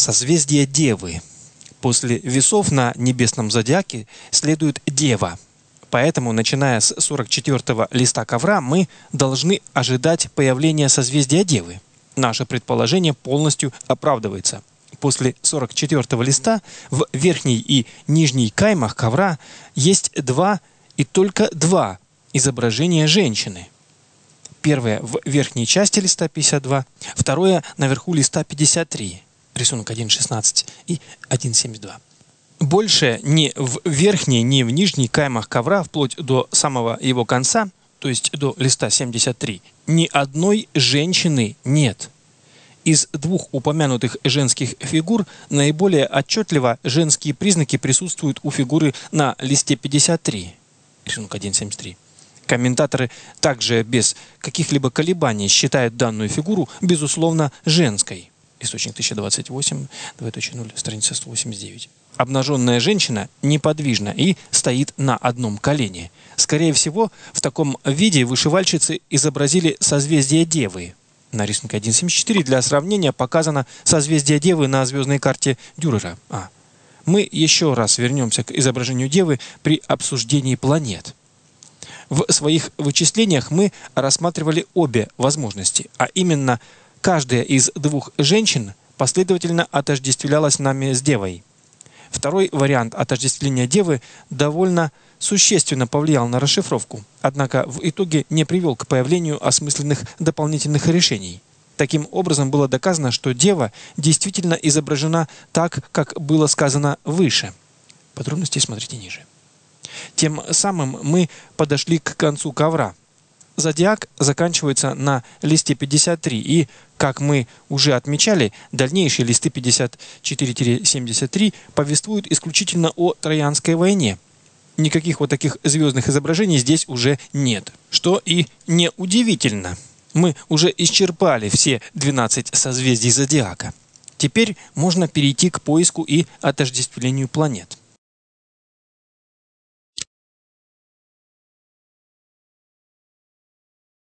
Созвездие Девы. После весов на небесном зодиаке следует Дева. Поэтому, начиная с 44-го листа ковра, мы должны ожидать появления созвездия Девы. Наше предположение полностью оправдывается. После 44-го листа в верхней и нижней каймах ковра есть два и только два изображения женщины. Первое в верхней части листа 52, второе наверху листа 53, рисунок 1.16 и 1.72. Больше ни в верхней, ни в нижней каймах ковра, вплоть до самого его конца, то есть до листа 73, ни одной женщины нет. Из двух упомянутых женских фигур наиболее отчетливо женские признаки присутствуют у фигуры на листе 53, рисунок 1.73. Комментаторы также без каких-либо колебаний считают данную фигуру, безусловно, женской. Источник 1028, 2.0, страница 189. Обнаженная женщина неподвижна и стоит на одном колене. Скорее всего, в таком виде вышивальщицы изобразили созвездие Девы. На рисунке 1.74 для сравнения показано созвездие Девы на звездной карте Дюрера. А. Мы еще раз вернемся к изображению Девы при обсуждении планет. В своих вычислениях мы рассматривали обе возможности, а именно каждая из двух женщин последовательно отождествлялась нами с Девой. Второй вариант отождествления Девы довольно существенно повлиял на расшифровку, однако в итоге не привел к появлению осмысленных дополнительных решений. Таким образом было доказано, что Дева действительно изображена так, как было сказано выше. Подробности смотрите ниже. Тем самым мы подошли к концу ковра. Зодиак заканчивается на листе 53 и, как мы уже отмечали, дальнейшие листы 54-73 повествуют исключительно о Троянской войне. Никаких вот таких звездных изображений здесь уже нет, что и неудивительно. Мы уже исчерпали все 12 созвездий зодиака. Теперь можно перейти к поиску и отождествлению планет.